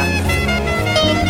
Hey!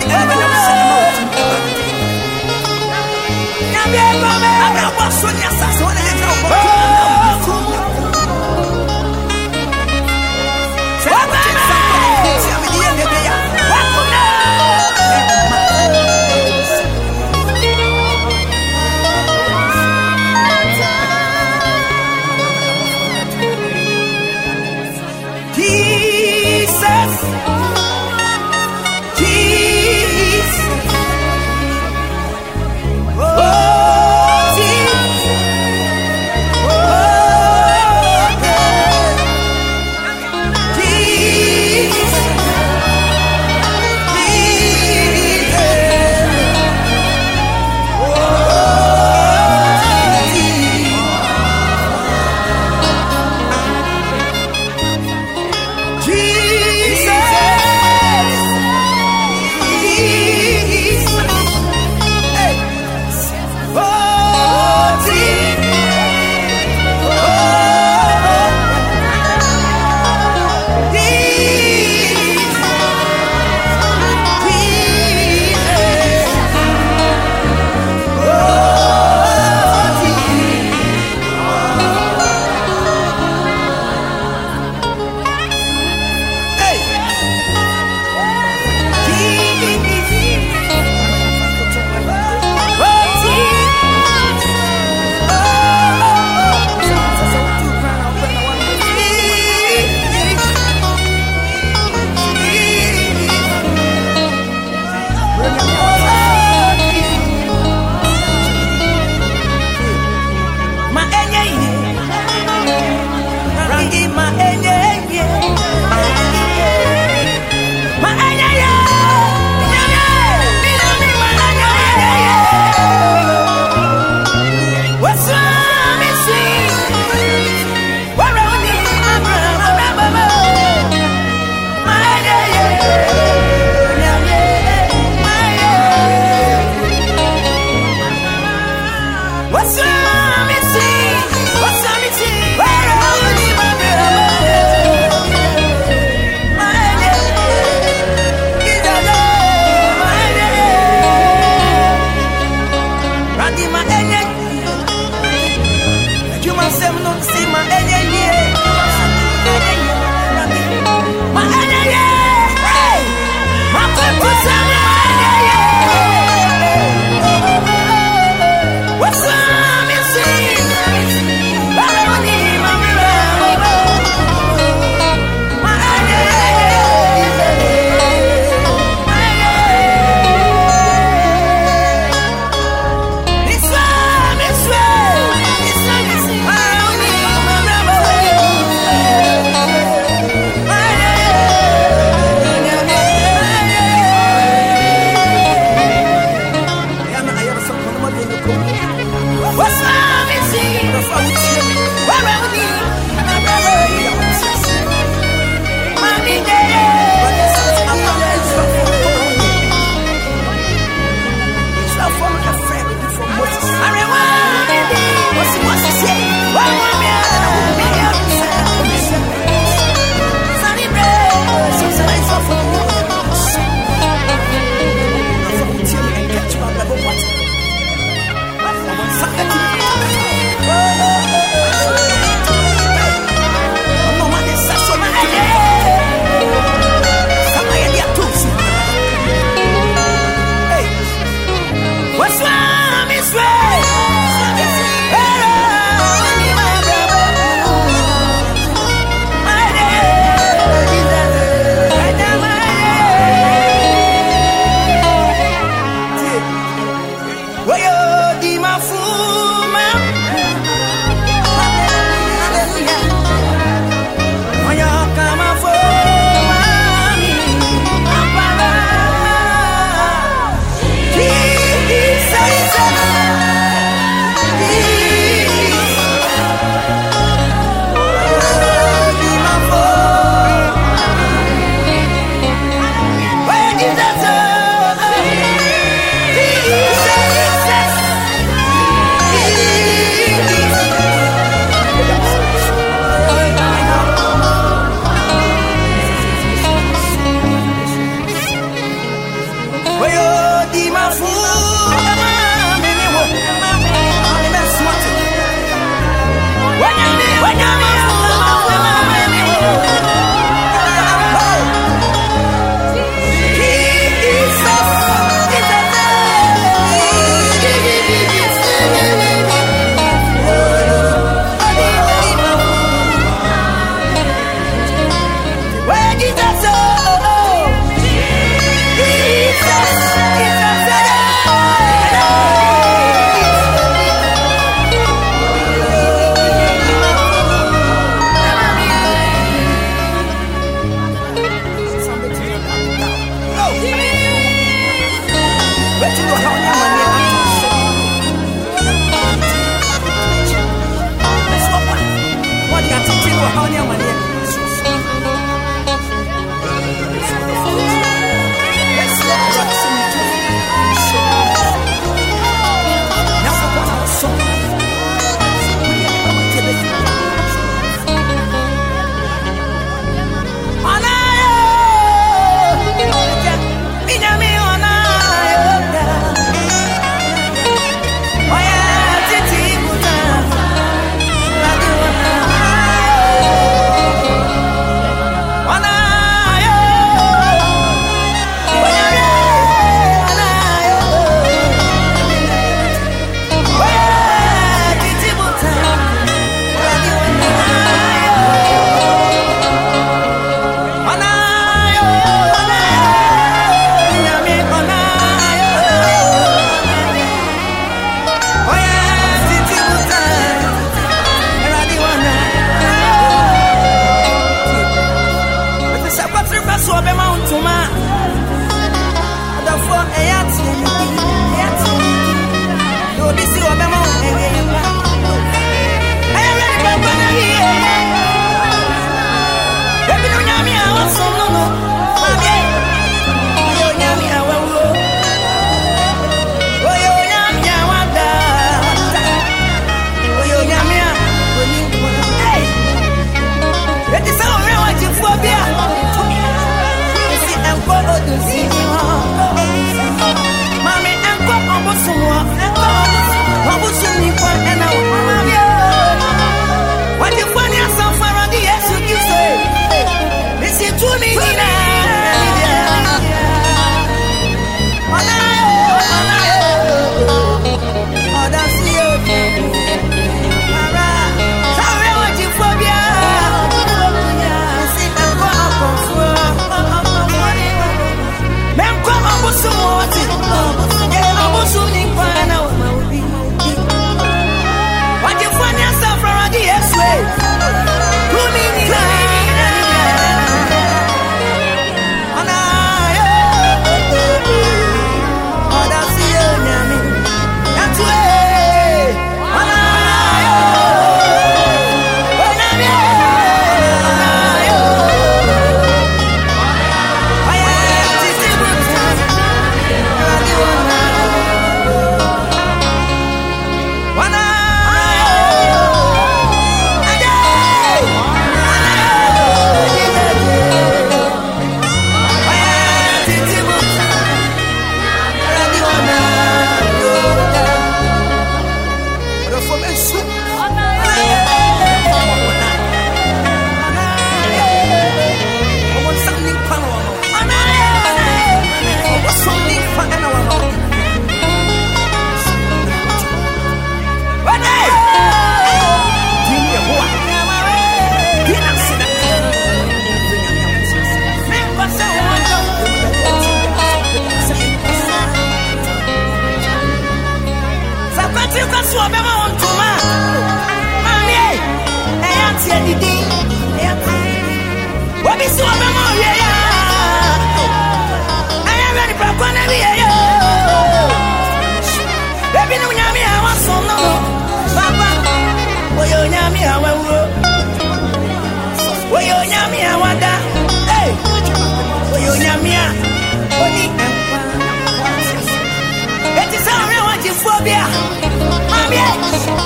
Oh.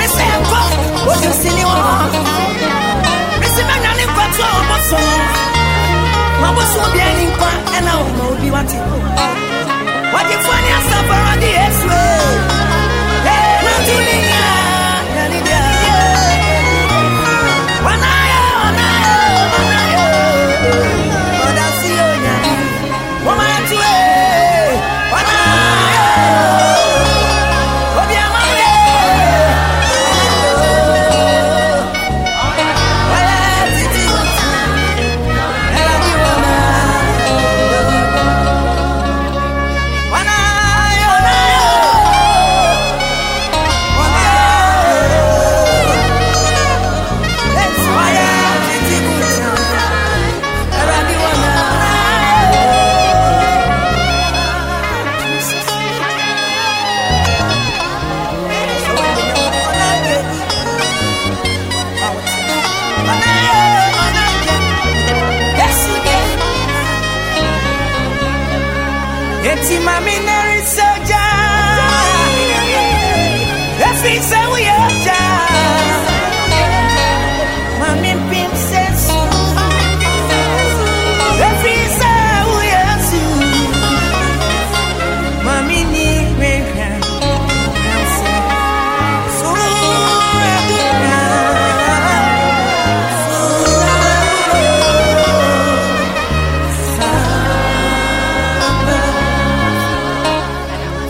What you see me on? Missy man, I'm in control of my soul. My boss will be an impact, and I will be what you What you find yourself already?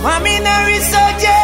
I'm in a resurgence.